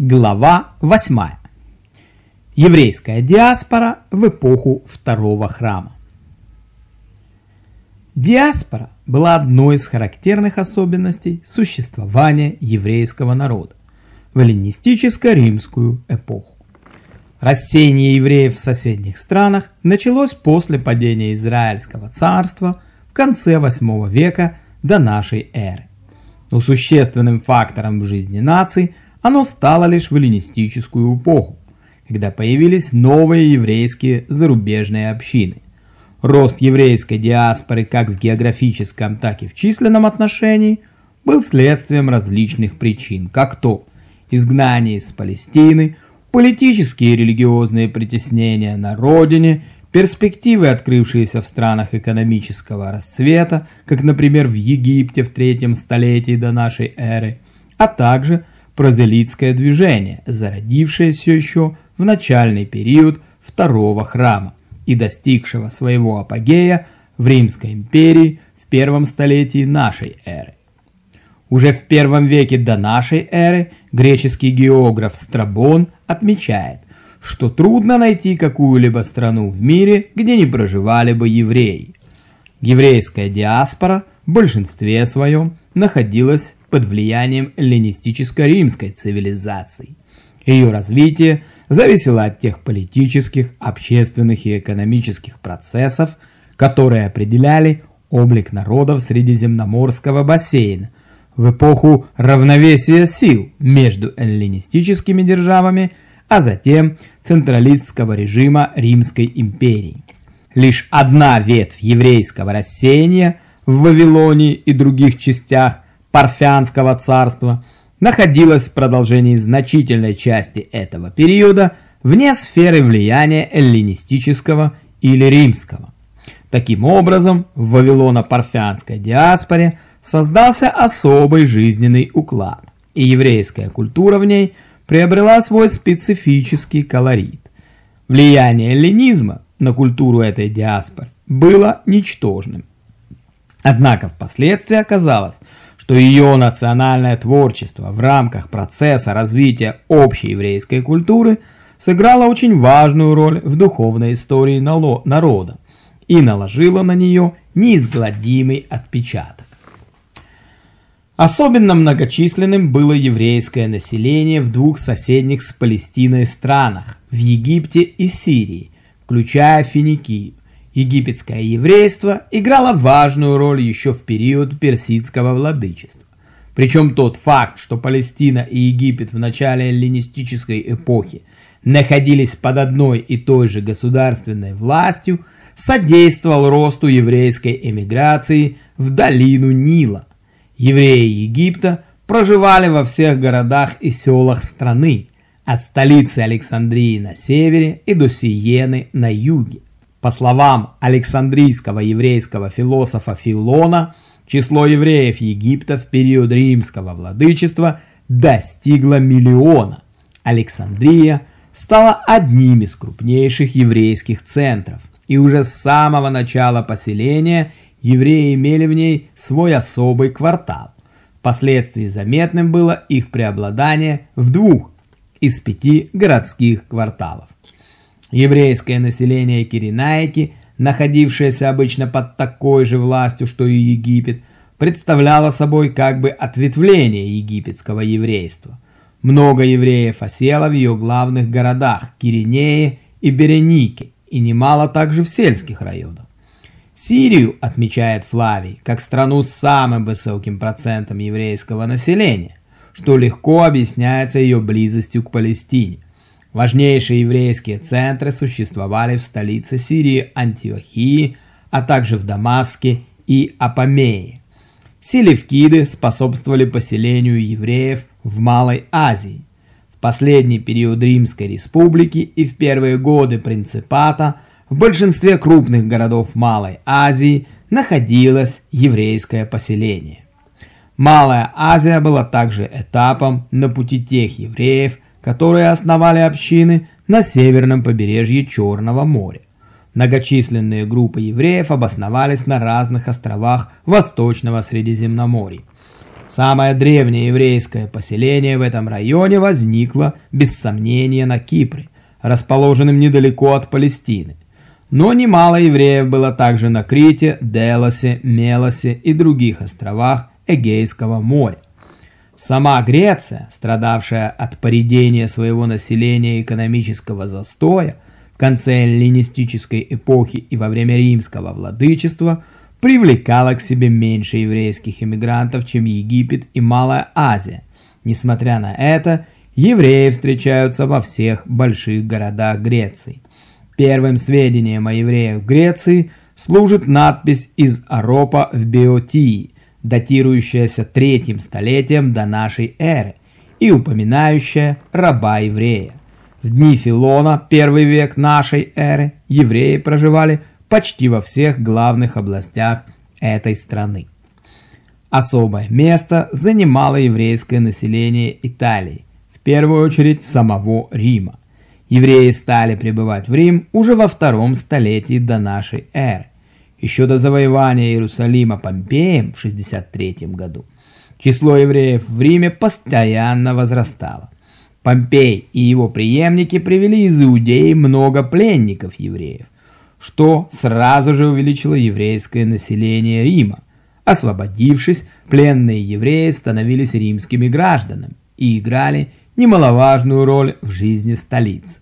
Глава 8. Еврейская диаспора в эпоху Второго храма. Диаспора была одной из характерных особенностей существования еврейского народа в эллинистическо-римскую эпоху. Рассеяние евреев в соседних странах началось после падения Израильского царства в конце 8 века до нашей эры. Но существенным фактором в жизни наций – оно стало лишь в эллинистическую эпоху, когда появились новые еврейские зарубежные общины. Рост еврейской диаспоры как в географическом, так и в численном отношении был следствием различных причин, как то изгнание из Палестины, политические и религиозные притеснения на родине, перспективы, открывшиеся в странах экономического расцвета, как, например, в Египте в третьем столетии до нашей эры, а также – прозелитское движение, зародившееся еще в начальный период Второго храма и достигшего своего апогея в Римской империи в первом столетии нашей эры. Уже в первом веке до нашей эры греческий географ Страбон отмечает, что трудно найти какую-либо страну в мире, где не проживали бы евреи. Еврейская диаспора в большинстве своем находилась под влиянием эллинистическо-римской цивилизации. Ее развитие зависело от тех политических, общественных и экономических процессов, которые определяли облик народов Средиземноморского бассейна в эпоху равновесия сил между эллинистическими державами, а затем централистского режима Римской империи. Лишь одна ветвь еврейского рассеяния в Вавилонии и других частях Парфянского царства находилась в продолжении значительной части этого периода вне сферы влияния эллинистического или римского. Таким образом, в Вавилоно-Парфянской диаспоре создался особый жизненный уклад, и еврейская культура в ней приобрела свой специфический колорит. Влияние эллинизма на культуру этой диаспоры было ничтожным. Однако впоследствии оказалось, что ее национальное творчество в рамках процесса развития общей еврейской культуры сыграло очень важную роль в духовной истории народа и наложило на нее неизгладимый отпечаток. Особенно многочисленным было еврейское население в двух соседних с Палестиной странах, в Египте и Сирии, включая Финикию, Египетское еврейство играло важную роль еще в период персидского владычества. Причем тот факт, что Палестина и Египет в начале эллинистической эпохи находились под одной и той же государственной властью, содействовал росту еврейской эмиграции в долину Нила. Евреи Египта проживали во всех городах и селах страны, от столицы Александрии на севере и до Сиены на юге. По словам Александрийского еврейского философа Филона, число евреев Египта в период римского владычества достигло миллиона. Александрия стала одним из крупнейших еврейских центров, и уже с самого начала поселения евреи имели в ней свой особый квартал. Впоследствии заметным было их преобладание в двух из пяти городских кварталов. Еврейское население Киренайки, находившееся обычно под такой же властью, что и Египет, представляло собой как бы ответвление египетского еврейства. Много евреев осело в ее главных городах Киринее и Беренике, и немало также в сельских районах. Сирию отмечает Флавий как страну с самым высоким процентом еврейского населения, что легко объясняется ее близостью к Палестине. Важнейшие еврейские центры существовали в столице Сирии Антиохии, а также в Дамаске и Апамее. Селевкиды способствовали поселению евреев в Малой Азии. В последний период Римской республики и в первые годы принципата в большинстве крупных городов Малой Азии находилось еврейское поселение. Малая Азия была также этапом на пути тех евреев, которые основали общины на северном побережье Черного моря. Многочисленные группы евреев обосновались на разных островах Восточного Средиземноморья. Самое древнее еврейское поселение в этом районе возникло, без сомнения, на Кипре, расположенном недалеко от Палестины. Но немало евреев было также на Крите, Делосе, Мелосе и других островах Эгейского моря. Сама Греция, страдавшая от поредения своего населения и экономического застоя в конце эллинистической эпохи и во время римского владычества, привлекала к себе меньше еврейских эмигрантов, чем Египет и Малая Азия. Несмотря на это, евреи встречаются во всех больших городах Греции. Первым сведением о евреях в Греции служит надпись из Аропа в Биотии – датирующаяся третьим столетием до нашей эры и упоминающая раба-еврея. В дни Филона, первый век нашей эры, евреи проживали почти во всех главных областях этой страны. Особое место занимало еврейское население Италии, в первую очередь самого Рима. Евреи стали прибывать в Рим уже во втором столетии до нашей эры еще до завоевания Иерусалима Помпеем в 63 году, число евреев в Риме постоянно возрастало. Помпей и его преемники привели из Иудеи много пленников евреев, что сразу же увеличило еврейское население Рима. Освободившись, пленные евреи становились римскими гражданами и играли немаловажную роль в жизни столицы.